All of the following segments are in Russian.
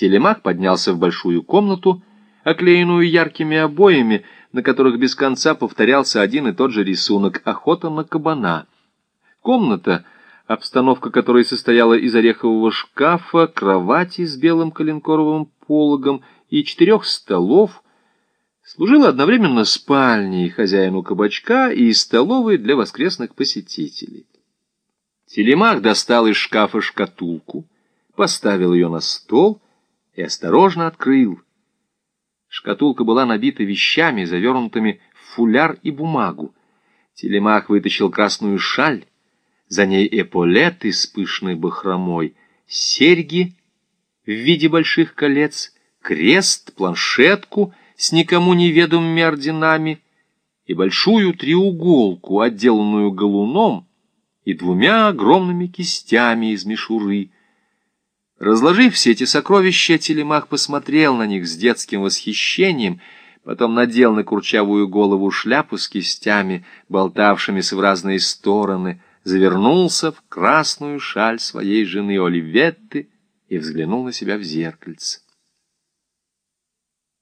Телемах поднялся в большую комнату, оклеенную яркими обоями, на которых без конца повторялся один и тот же рисунок «Охота на кабана». Комната, обстановка которой состояла из орехового шкафа, кровати с белым коленкоровым пологом и четырех столов, служила одновременно спальней хозяину кабачка и столовой для воскресных посетителей. Телемах достал из шкафа шкатулку, поставил ее на стол и осторожно открыл. Шкатулка была набита вещами, завернутыми в фуляр и бумагу. Телемах вытащил красную шаль, за ней эполеты с пышной бахромой, серьги в виде больших колец, крест, планшетку с никому неведомыми орденами и большую треуголку, отделанную галуном и двумя огромными кистями из мишуры — Разложив все эти сокровища, Телемах посмотрел на них с детским восхищением, потом надел на курчавую голову шляпу с кистями, болтавшимися в разные стороны, завернулся в красную шаль своей жены Оливетты и взглянул на себя в зеркальце.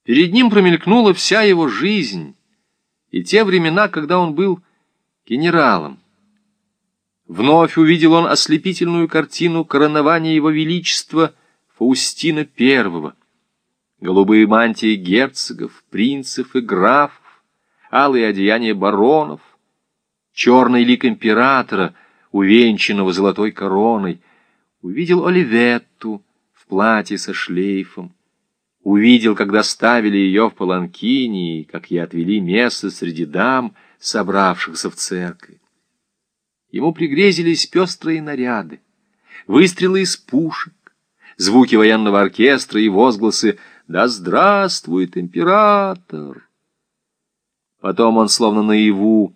Перед ним промелькнула вся его жизнь и те времена, когда он был генералом. Вновь увидел он ослепительную картину коронования его величества Фаустина I. Голубые мантии герцогов, принцев и графов, алые одеяния баронов, черный лик императора, увенчанного золотой короной, увидел Оливетту в платье со шлейфом, увидел, когда ставили ее в паланкине, как ей отвели место среди дам, собравшихся в церкви. Ему пригрезились пестрые наряды, выстрелы из пушек, звуки военного оркестра и возгласы «Да здравствует император!». Потом он, словно наяву,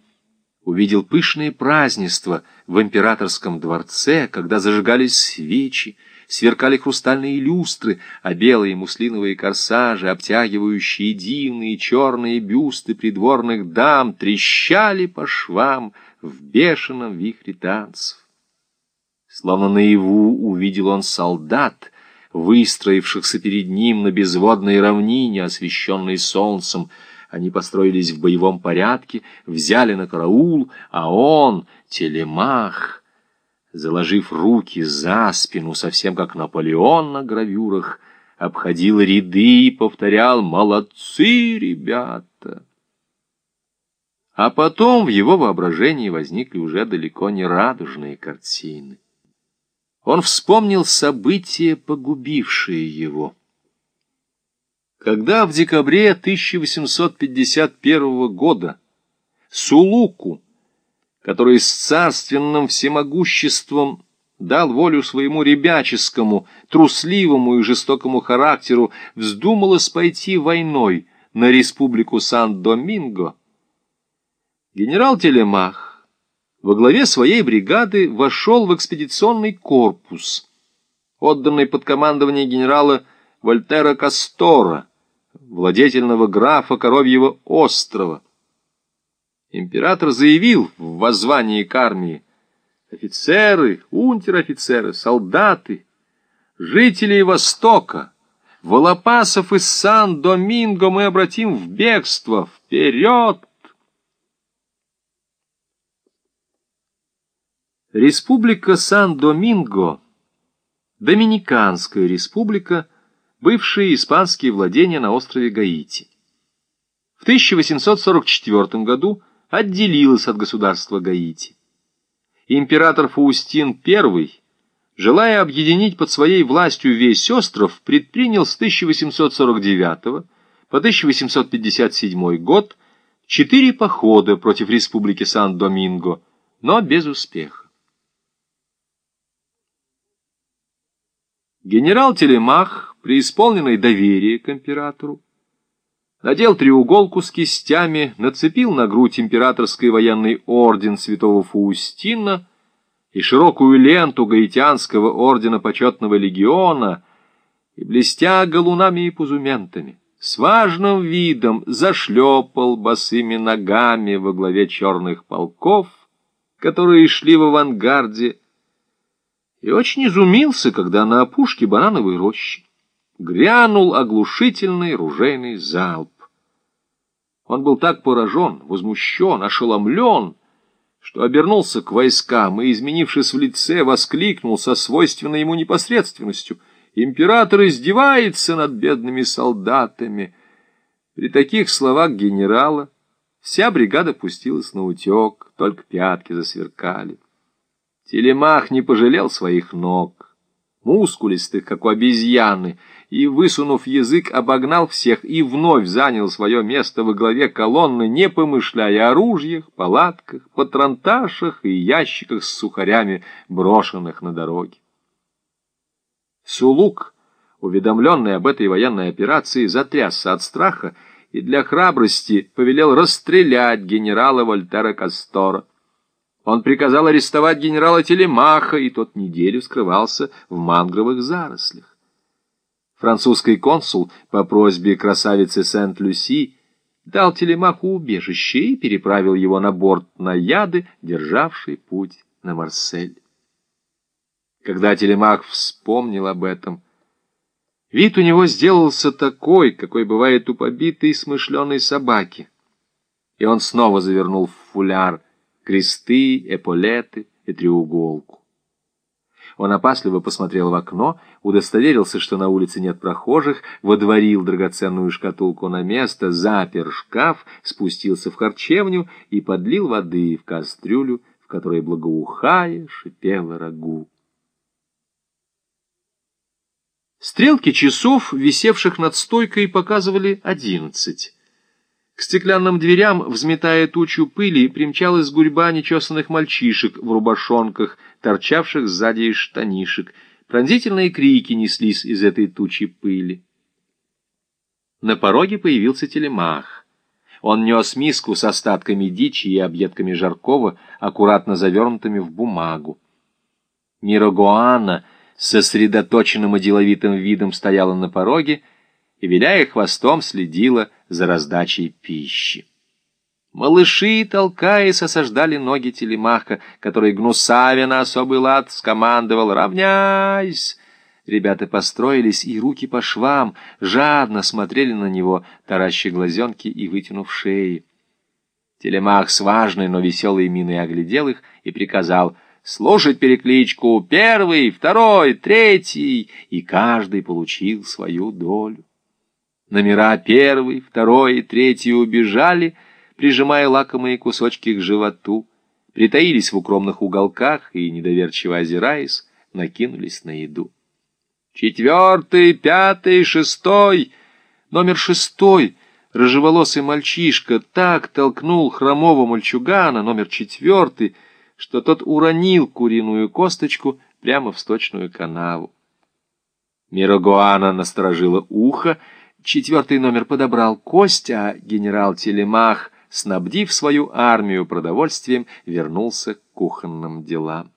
увидел пышные празднества в императорском дворце, когда зажигались свечи, сверкали хрустальные люстры, а белые муслиновые корсажи, обтягивающие дивные черные бюсты придворных дам, трещали по швам, в бешеном вихре танцев. Словно наяву увидел он солдат, выстроившихся перед ним на безводной равнине, освещенной солнцем. Они построились в боевом порядке, взяли на караул, а он, телемах, заложив руки за спину, совсем как Наполеон на гравюрах, обходил ряды и повторял «Молодцы, ребята!» А потом в его воображении возникли уже далеко не радужные картины. Он вспомнил события, погубившие его. Когда в декабре 1851 года Сулуку, который с царственным всемогуществом дал волю своему ребяческому, трусливому и жестокому характеру, вздумалось пойти войной на республику Сан-Доминго, Генерал Телемах во главе своей бригады вошел в экспедиционный корпус, отданный под командование генерала Вольтера Кастора, владетельного графа Коровьего острова. Император заявил в воззвании к армии, офицеры, унтер-офицеры, солдаты, жители Востока, Волопасов из Сан-Доминго мы обратим в бегство, вперед! Республика Сан-Доминго, Доминиканская республика, бывшие испанские владения на острове Гаити. В 1844 году отделилась от государства Гаити. Император Фаустин I, желая объединить под своей властью весь остров, предпринял с 1849 по 1857 год четыре похода против республики Сан-Доминго, но без успеха. Генерал Телемах, преисполненный доверия к императору, надел треуголку с кистями, нацепил на грудь императорский военный орден святого Фаустина и широкую ленту гаитянского ордена почетного легиона и, блестя галунами и пузументами, с важным видом зашлепал босыми ногами во главе черных полков, которые шли в авангарде и очень изумился, когда на опушке банановой рощи, грянул оглушительный ружейный залп. Он был так поражен, возмущен, ошеломлен, что обернулся к войскам и, изменившись в лице, воскликнул со свойственной ему непосредственностью. «Император издевается над бедными солдатами!» При таких словах генерала вся бригада пустилась на утек, только пятки засверкали. Телемах не пожалел своих ног, мускулистых, как у обезьяны, и, высунув язык, обогнал всех и вновь занял свое место во главе колонны, не помышляя о ружьях, палатках, патронташах и ящиках с сухарями, брошенных на дороге. Сулук, уведомленный об этой военной операции, затрясся от страха и для храбрости повелел расстрелять генерала Вольтера Кастора. Он приказал арестовать генерала Телемаха, и тот неделю скрывался в мангровых зарослях. Французский консул по просьбе красавицы Сент-Люси дал Телемаху убежище и переправил его на борт наяды, державший путь на Марсель. Когда Телемах вспомнил об этом, вид у него сделался такой, какой бывает у побитой смышленой собаки. И он снова завернул в фуляр кресты, эполеты и треуголку. Он опасливо посмотрел в окно, удостоверился, что на улице нет прохожих, водворил драгоценную шкатулку на место, запер шкаф, спустился в харчевню и подлил воды в кастрюлю, в которой благоухая шипела рагу. Стрелки часов, висевших над стойкой, показывали одиннадцать. К стеклянным дверям, взметая тучу пыли, примчалась гурьба нечесанных мальчишек в рубашонках, торчавших сзади из штанишек. Пронзительные крики неслись из этой тучи пыли. На пороге появился телемах. Он нес миску с остатками дичи и объедками жаркого, аккуратно завернутыми в бумагу. Мирогоанна с сосредоточенным и деловитым видом стояла на пороге и, виляя хвостом, следила за раздачей пищи. Малыши, толкаясь, осаждали ноги телемаха, который, гнусавя на особый лад, скомандовал «Равняйсь!». Ребята построились, и руки по швам жадно смотрели на него, таращи глазенки и вытянув шеи. Телемах с важной, но веселой миной оглядел их и приказал слушать перекличку «Первый», «Второй», «Третий», и каждый получил свою долю. Номера первый, второй и третий убежали, прижимая лакомые кусочки к животу, притаились в укромных уголках и, недоверчиво озираясь, накинулись на еду. Четвертый, пятый, шестой, номер шестой, рыжеволосый мальчишка так толкнул хромого мальчугана, номер четвертый, что тот уронил куриную косточку прямо в сточную канаву. Мирогуана насторожила ухо, Четвертый номер подобрал кость, а генерал Телемах, снабдив свою армию продовольствием, вернулся к кухонным делам.